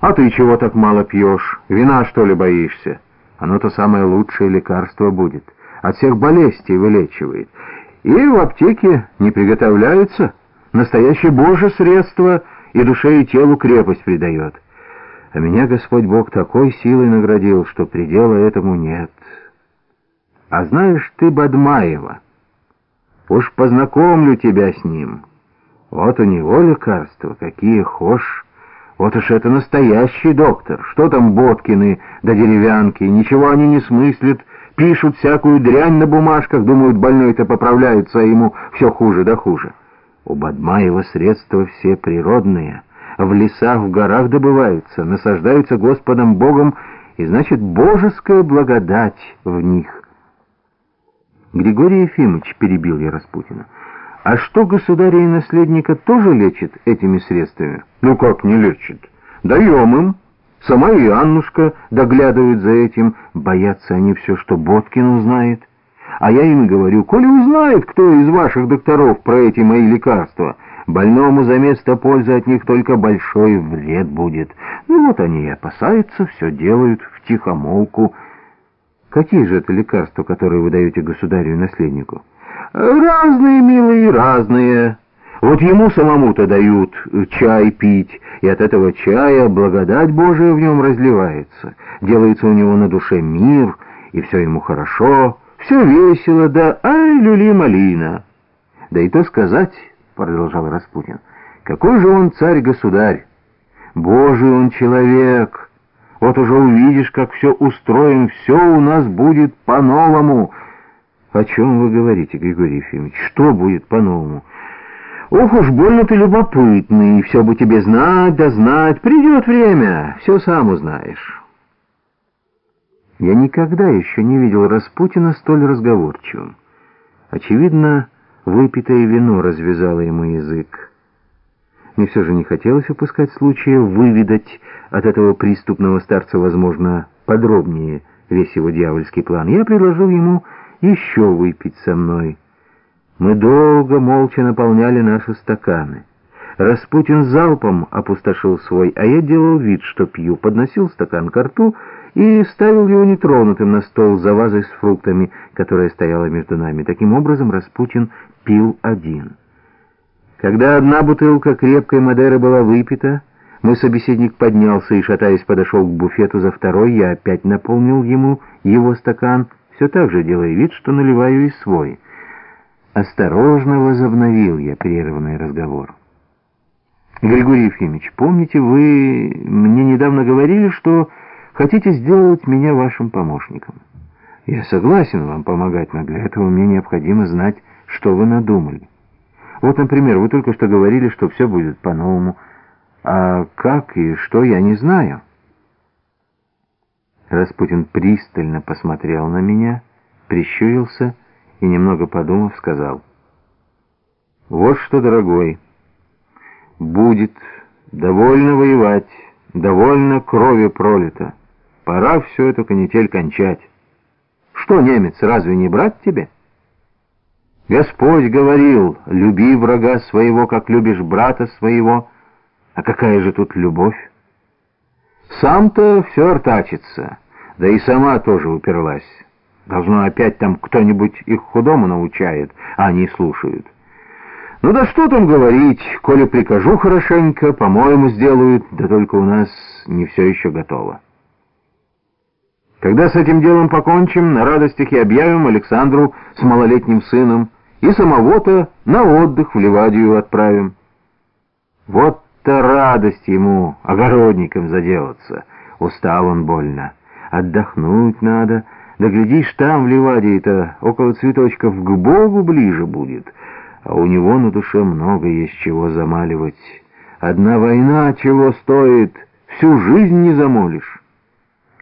«А ты чего так мало пьешь? Вина, что ли, боишься? Оно-то самое лучшее лекарство будет. От всех болезней вылечивает. И в аптеке не приготовляется. Настоящее Божье средство и душе и телу крепость придает. А меня Господь Бог такой силой наградил, что предела этому нет. А знаешь ты Бадмаева? Уж познакомлю тебя с ним. Вот у него лекарства, какие хошь. Вот уж это настоящий доктор. Что там Боткины да деревянки? Ничего они не смыслят. Пишут всякую дрянь на бумажках, думают, больной-то поправляется, а ему все хуже да хуже. У Бадмаева средства все природные. В лесах, в горах добываются, насаждаются Господом Богом, и значит, божеская благодать в них. Григорий Ефимович, перебил я Распутина, а что государя и наследника тоже лечит этими средствами? Ну как не лечит? Даем им. Сама и Аннушка доглядывают за этим. Боятся они все, что Боткин узнает. А я им говорю, коли узнает кто из ваших докторов про эти мои лекарства, больному за место пользы от них только большой вред будет. Ну вот они и опасаются, все делают в тихомолку. Какие же это лекарства, которые вы даете государю и наследнику? Разные, милые, разные. Вот ему самому-то дают чай пить, и от этого чая благодать Божия в нем разливается. Делается у него на душе мир, и все ему хорошо, все весело, да ай, люли-малина. Да и то сказать, продолжал Распутин, какой же он царь-государь, Божий он человек. Вот уже увидишь, как все устроим, все у нас будет по-новому. О чем вы говорите, Григорий Ефимович? Что будет по-новому? Ох уж больно ты любопытный, все бы тебе знать да знать. Придет время, все сам узнаешь. Я никогда еще не видел Распутина столь разговорчивым. Очевидно, выпитое вино развязало ему язык. Мне все же не хотелось упускать случая выведать от этого преступного старца, возможно, подробнее весь его дьявольский план. Я предложил ему еще выпить со мной. Мы долго молча наполняли наши стаканы. Распутин залпом опустошил свой, а я делал вид, что пью, подносил стакан к рту и ставил его нетронутым на стол за вазой с фруктами, которая стояла между нами. Таким образом Распутин пил один. Когда одна бутылка крепкой Мадеры была выпита, мой собеседник поднялся и, шатаясь, подошел к буфету за второй, я опять наполнил ему его стакан, все так же делая вид, что наливаю и свой. Осторожно возобновил я прерванный разговор. Григорий Ефимович, помните, вы мне недавно говорили, что хотите сделать меня вашим помощником? Я согласен вам помогать, но для этого мне необходимо знать, что вы надумали. Вот, например, вы только что говорили, что все будет по-новому, а как и что, я не знаю. Распутин пристально посмотрел на меня, прищурился и, немного подумав, сказал, «Вот что, дорогой, будет довольно воевать, довольно крови пролито. Пора всю эту канитель кончать. Что, немец, разве не брат тебе?» Господь говорил, люби врага своего, как любишь брата своего. А какая же тут любовь? Сам-то все артачится, да и сама тоже уперлась. Должно опять там кто-нибудь их худому научает, а они слушают. Ну да что там говорить, коли прикажу хорошенько, по-моему, сделают, да только у нас не все еще готово. Когда с этим делом покончим, на радостях и объявим Александру с малолетним сыном, и самого-то на отдых в Ливадию отправим. Вот-то радость ему, огородником заделаться. Устал он больно. Отдохнуть надо. Да глядишь, там, в Ливадии-то, около цветочков к Богу ближе будет. А у него на душе много есть чего замаливать. Одна война чего стоит, всю жизнь не замолишь.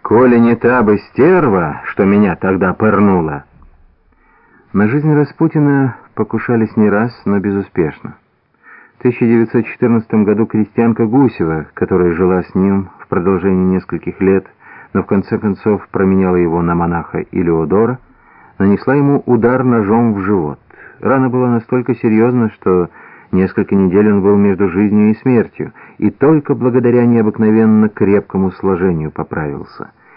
Коли не та бы стерва, что меня тогда пырнула, на жизнь Распутина покушались не раз, но безуспешно. В 1914 году крестьянка Гусева, которая жила с ним в продолжении нескольких лет, но в конце концов променяла его на монаха Илеодора, нанесла ему удар ножом в живот. Рана была настолько серьезна, что Несколько недель он был между жизнью и смертью, и только благодаря необыкновенно крепкому сложению поправился —